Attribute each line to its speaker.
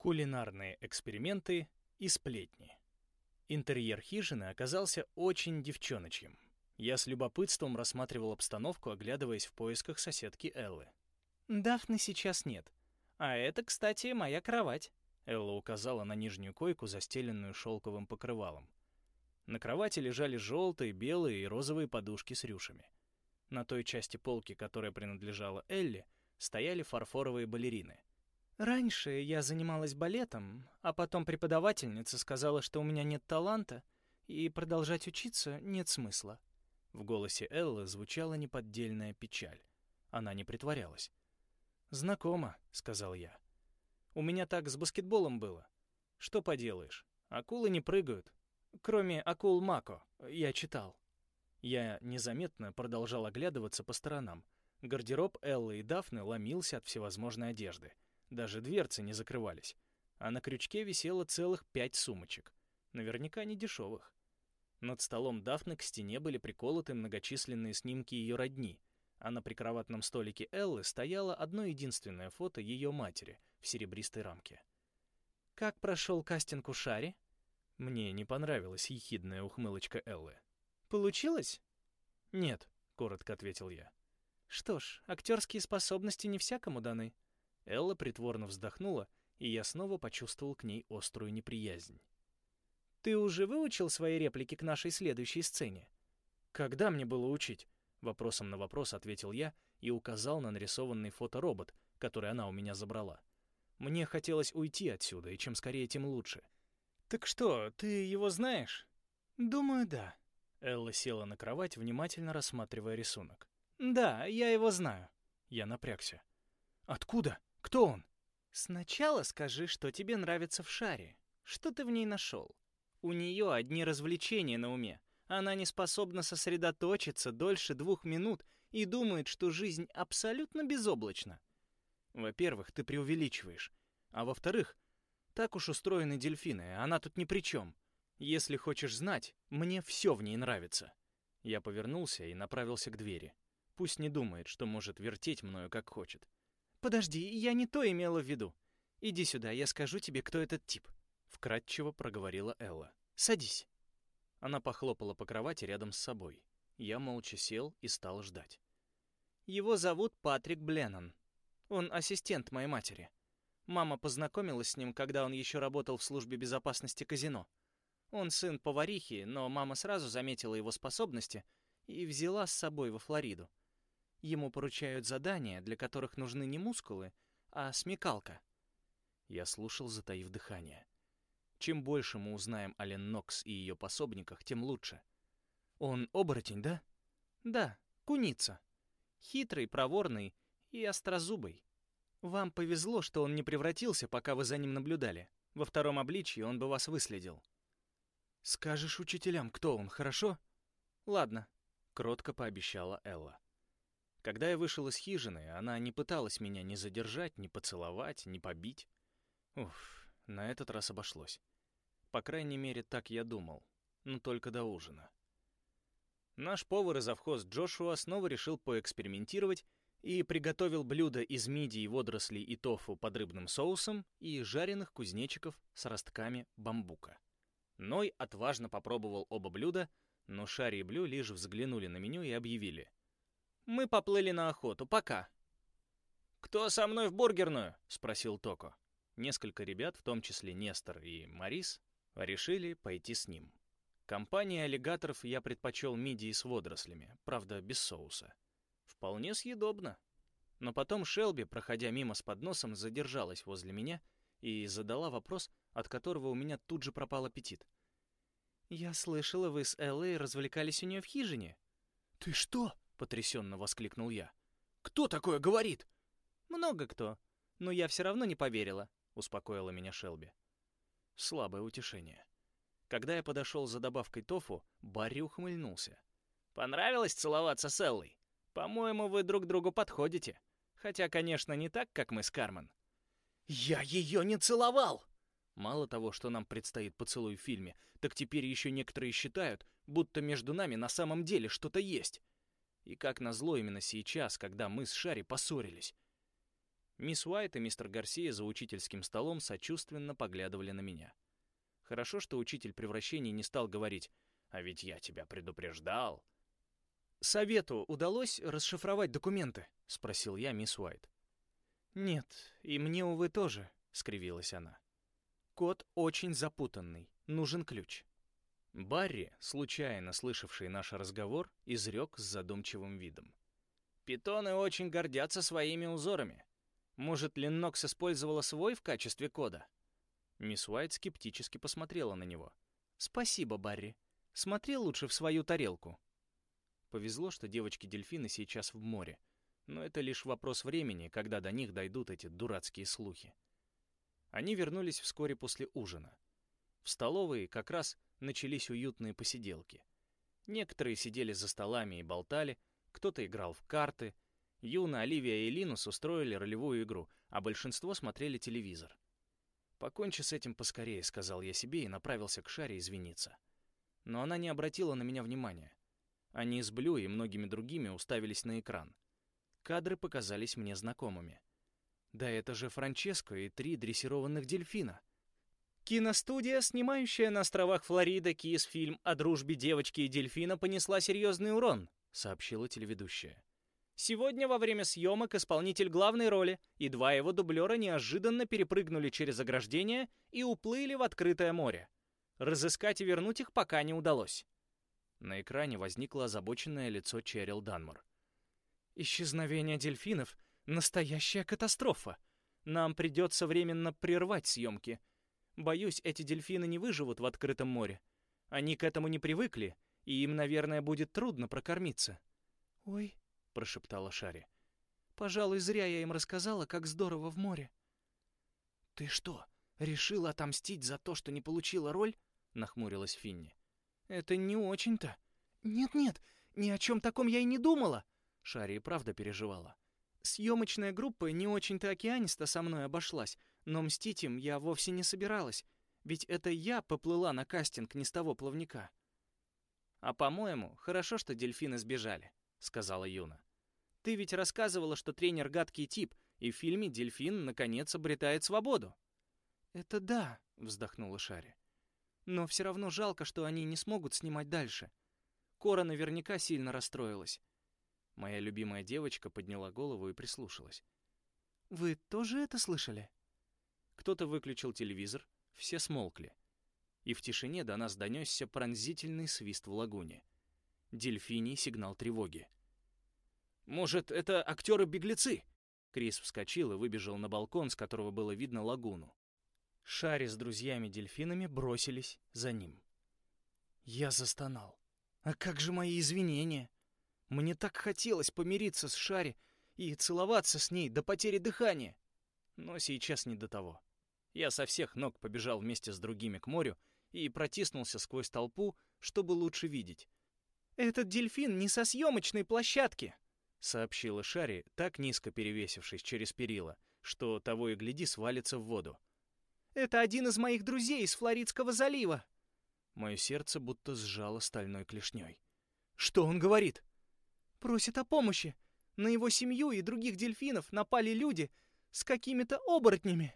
Speaker 1: Кулинарные эксперименты и сплетни. Интерьер хижины оказался очень девчоночьим. Я с любопытством рассматривал обстановку, оглядываясь в поисках соседки Эллы. «Дафны сейчас нет. А это, кстати, моя кровать», — Элла указала на нижнюю койку, застеленную шелковым покрывалом. На кровати лежали желтые, белые и розовые подушки с рюшами. На той части полки, которая принадлежала Элле, стояли фарфоровые балерины. «Раньше я занималась балетом, а потом преподавательница сказала, что у меня нет таланта, и продолжать учиться нет смысла». В голосе Эллы звучала неподдельная печаль. Она не притворялась. «Знакомо», — сказал я. «У меня так с баскетболом было. Что поделаешь, акулы не прыгают, Кроме акул Мако, я читал. Я незаметно продолжал оглядываться по сторонам. Гардероб Эллы и Дафны ломился от всевозможной одежды. Даже дверцы не закрывались. А на крючке висело целых пять сумочек. Наверняка не дешевых. Над столом Дафны к стене были приколоты многочисленные снимки ее родни, а на прикроватном столике Эллы стояло одно единственное фото ее матери в серебристой рамке. «Как прошел кастинг у Шари?» Мне не понравилась ехидная ухмылочка Эллы. «Получилось?» «Нет», — коротко ответил я. «Что ж, актерские способности не всякому даны». Элла притворно вздохнула, и я снова почувствовал к ней острую неприязнь. «Ты уже выучил свои реплики к нашей следующей сцене?» «Когда мне было учить?» Вопросом на вопрос ответил я и указал на нарисованный фоторобот, который она у меня забрала. Мне хотелось уйти отсюда, и чем скорее, тем лучше. «Так что, ты его знаешь?» «Думаю, да». Элла села на кровать, внимательно рассматривая рисунок. «Да, я его знаю». Я напрягся. «Откуда? Кто он?» «Сначала скажи, что тебе нравится в шаре. Что ты в ней нашел? У нее одни развлечения на уме. Она не способна сосредоточиться дольше двух минут и думает, что жизнь абсолютно безоблачна. Во-первых, ты преувеличиваешь. А во-вторых, так уж устроены дельфины, она тут ни при чем. Если хочешь знать, мне все в ней нравится. Я повернулся и направился к двери. Пусть не думает, что может вертеть мною как хочет. «Подожди, я не то имела в виду. Иди сюда, я скажу тебе, кто этот тип», — вкратчиво проговорила Элла. «Садись». Она похлопала по кровати рядом с собой. Я молча сел и стал ждать. «Его зовут Патрик Бленнон. Он ассистент моей матери. Мама познакомилась с ним, когда он еще работал в службе безопасности казино. Он сын поварихи, но мама сразу заметила его способности и взяла с собой во Флориду. Ему поручают задания, для которых нужны не мускулы, а смекалка. Я слушал, затаив дыхание. Чем больше мы узнаем о Лен Нокс и ее пособниках, тем лучше. Он оборотень, да? Да, куница. Хитрый, проворный и острозубый. Вам повезло, что он не превратился, пока вы за ним наблюдали. Во втором обличье он бы вас выследил. Скажешь учителям, кто он, хорошо? Ладно, кротко пообещала Элла. Когда я вышел из хижины, она не пыталась меня ни задержать, ни поцеловать, ни побить. Уф, на этот раз обошлось. По крайней мере, так я думал, но только до ужина. Наш повар и завхоз Джошуа снова решил поэкспериментировать и приготовил блюдо из мидий, водорослей и тофу под рыбным соусом и жареных кузнечиков с ростками бамбука. Ной отважно попробовал оба блюда, но Шари и Блю лишь взглянули на меню и объявили. «Мы поплыли на охоту, пока!» «Кто со мной в бургерную?» — спросил Токо. Несколько ребят, в том числе Нестор и Марис, решили пойти с ним. Компании аллигаторов я предпочел мидии с водорослями, правда, без соуса. Вполне съедобно. Но потом Шелби, проходя мимо с подносом, задержалась возле меня и задала вопрос, от которого у меня тут же пропал аппетит. «Я слышала, вы с Эллой развлекались у нее в хижине». «Ты что?» — потрясенно воскликнул я. «Кто такое говорит?» «Много кто. Но я все равно не поверила», — успокоила меня Шелби. Слабое утешение. Когда я подошел за добавкой тофу, Барри ухмыльнулся. «Понравилось целоваться с Эллой?» По-моему, вы друг другу подходите. Хотя, конечно, не так, как мы с Кармен. Я ее не целовал! Мало того, что нам предстоит поцелуй в фильме, так теперь еще некоторые считают, будто между нами на самом деле что-то есть. И как назло именно сейчас, когда мы с Шари поссорились. Мисс Уайт и мистер Гарсия за учительским столом сочувственно поглядывали на меня. Хорошо, что учитель превращений не стал говорить «А ведь я тебя предупреждал». «Совету удалось расшифровать документы?» — спросил я мисс Уайт. «Нет, и мне, увы, тоже», — скривилась она. «Код очень запутанный, нужен ключ». Барри, случайно слышавший наш разговор, изрек с задумчивым видом. «Питоны очень гордятся своими узорами. Может, Леннокс использовала свой в качестве кода? Мисс Уайт скептически посмотрела на него. «Спасибо, Барри. Смотри лучше в свою тарелку». Повезло, что девочки-дельфины сейчас в море. Но это лишь вопрос времени, когда до них дойдут эти дурацкие слухи. Они вернулись вскоре после ужина. В столовой как раз начались уютные посиделки. Некоторые сидели за столами и болтали, кто-то играл в карты, Юна, Оливия и Линус устроили ролевую игру, а большинство смотрели телевизор. «Покончи с этим поскорее», — сказал я себе и направился к Шаре извиниться. Но она не обратила на меня внимания. Они с Блю и многими другими уставились на экран. Кадры показались мне знакомыми. Да это же Франческо и три дрессированных дельфина. Киностудия, снимающая на островах Флорида киес-фильм о дружбе девочки и дельфина, понесла серьезный урон, сообщила телеведущая. Сегодня во время съемок исполнитель главной роли и два его дублера неожиданно перепрыгнули через ограждение и уплыли в открытое море. Разыскать и вернуть их пока не удалось. На экране возникло озабоченное лицо Черил Данмор. «Исчезновение дельфинов — настоящая катастрофа. Нам придется временно прервать съемки. Боюсь, эти дельфины не выживут в открытом море. Они к этому не привыкли, и им, наверное, будет трудно прокормиться». «Ой», — прошептала Шари. «Пожалуй, зря я им рассказала, как здорово в море». «Ты что, решила отомстить за то, что не получила роль?» — нахмурилась Финни. «Это не очень-то». «Нет-нет, ни о чем таком я и не думала!» Шари и правда переживала. «Съемочная группа не очень-то океаниста со мной обошлась, но мстить им я вовсе не собиралась, ведь это я поплыла на кастинг не с того плавника». «А по-моему, хорошо, что дельфины сбежали», — сказала Юна. «Ты ведь рассказывала, что тренер гадкий тип, и в фильме дельфин, наконец, обретает свободу». «Это да», — вздохнула Шари. «Но все равно жалко, что они не смогут снимать дальше. Кора наверняка сильно расстроилась». Моя любимая девочка подняла голову и прислушалась. «Вы тоже это слышали?» Кто-то выключил телевизор, все смолкли. И в тишине до нас донесся пронзительный свист в лагуне. Дельфиний сигнал тревоги. «Может, это актеры-беглецы?» Крис вскочил и выбежал на балкон, с которого было видно лагуну. Шари с друзьями-дельфинами бросились за ним. Я застонал. «А как же мои извинения? Мне так хотелось помириться с Шари и целоваться с ней до потери дыхания. Но сейчас не до того. Я со всех ног побежал вместе с другими к морю и протиснулся сквозь толпу, чтобы лучше видеть. «Этот дельфин не со съемочной площадки», — сообщила Шари, так низко перевесившись через перила, что того и гляди свалится в воду. «Это один из моих друзей из Флоридского залива». Мое сердце будто сжало стальной клешней. «Что он говорит?» «Просит о помощи. На его семью и других дельфинов напали люди с какими-то оборотнями».